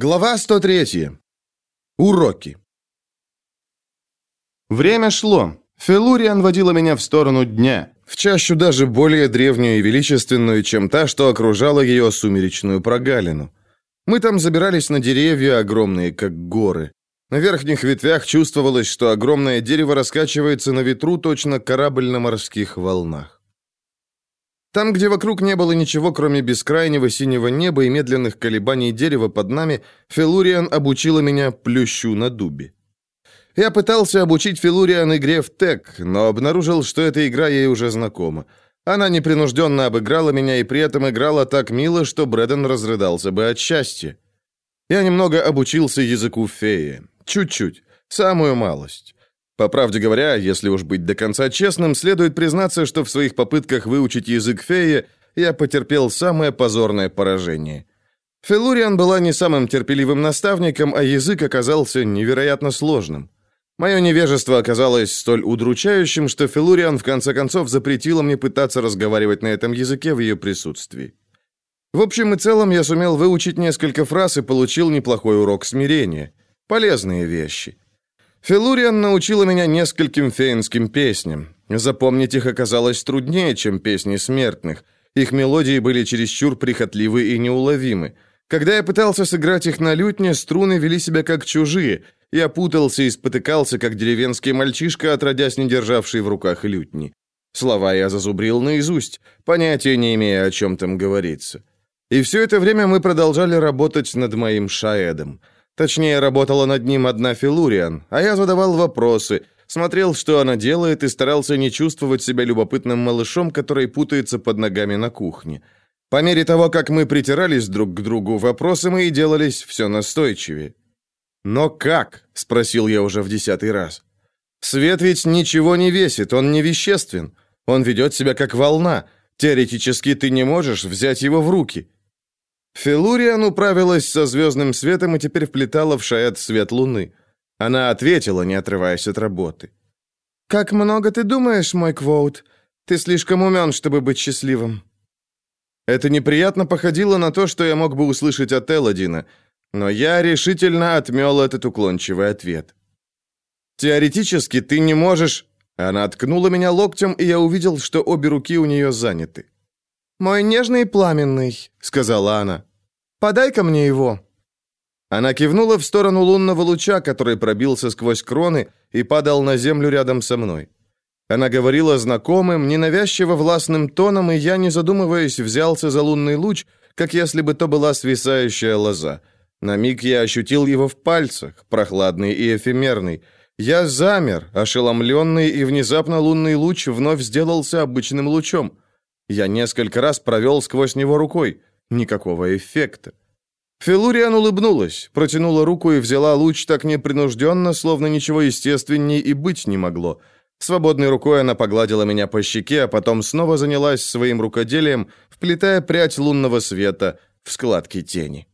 Глава 103. Уроки. Время шло. Фелуриан водила меня в сторону дня, в чащу даже более древнюю и величественную, чем та, что окружала ее сумеречную прогалину. Мы там забирались на деревья, огромные, как горы. На верхних ветвях чувствовалось, что огромное дерево раскачивается на ветру точно корабль на морских волнах. Там, где вокруг не было ничего, кроме бескрайнего синего неба и медленных колебаний дерева под нами, Фелуриан обучила меня плющу на дубе. Я пытался обучить Филуриан игре в тек, но обнаружил, что эта игра ей уже знакома. Она непринужденно обыграла меня и при этом играла так мило, что Брэден разрыдался бы от счастья. Я немного обучился языку феи. Чуть-чуть. Самую малость. По правде говоря, если уж быть до конца честным, следует признаться, что в своих попытках выучить язык феи я потерпел самое позорное поражение. Фелуриан была не самым терпеливым наставником, а язык оказался невероятно сложным. Мое невежество оказалось столь удручающим, что Фелуриан в конце концов запретила мне пытаться разговаривать на этом языке в ее присутствии. В общем и целом я сумел выучить несколько фраз и получил неплохой урок смирения. Полезные вещи. Филуриан научила меня нескольким фейнским песням. Запомнить их оказалось труднее, чем песни смертных. Их мелодии были чересчур прихотливы и неуловимы. Когда я пытался сыграть их на лютне, струны вели себя как чужие. Я путался и спотыкался, как деревенский мальчишка, отродясь не державший в руках лютни. Слова я зазубрил наизусть, понятия не имея, о чем там говорится. И все это время мы продолжали работать над моим шаэдом. Точнее, работала над ним одна Филуриан, а я задавал вопросы, смотрел, что она делает, и старался не чувствовать себя любопытным малышом, который путается под ногами на кухне. По мере того, как мы притирались друг к другу, вопросы мои делались все настойчивее. «Но как?» — спросил я уже в десятый раз. «Свет ведь ничего не весит, он не веществен. Он ведет себя как волна. Теоретически ты не можешь взять его в руки. Филуриан управилась со звездным светом и теперь вплетала в шаэт свет луны. Она ответила, не отрываясь от работы. «Как много ты думаешь, мой Квоут? Ты слишком умен, чтобы быть счастливым». Это неприятно походило на то, что я мог бы услышать от Элодина, но я решительно отмел этот уклончивый ответ. «Теоретически ты не можешь...» Она ткнула меня локтем, и я увидел, что обе руки у нее заняты. «Мой нежный и пламенный», — сказала она. «Подай-ка мне его». Она кивнула в сторону лунного луча, который пробился сквозь кроны и падал на землю рядом со мной. Она говорила знакомым, ненавязчиво властным тоном, и я, не задумываясь, взялся за лунный луч, как если бы то была свисающая лоза. На миг я ощутил его в пальцах, прохладный и эфемерный. Я замер, ошеломленный, и внезапно лунный луч вновь сделался обычным лучом. Я несколько раз провел сквозь него рукой. Никакого эффекта. Филуриан улыбнулась, протянула руку и взяла луч так непринужденно, словно ничего естественней и быть не могло. Свободной рукой она погладила меня по щеке, а потом снова занялась своим рукоделием, вплетая прядь лунного света в складки тени.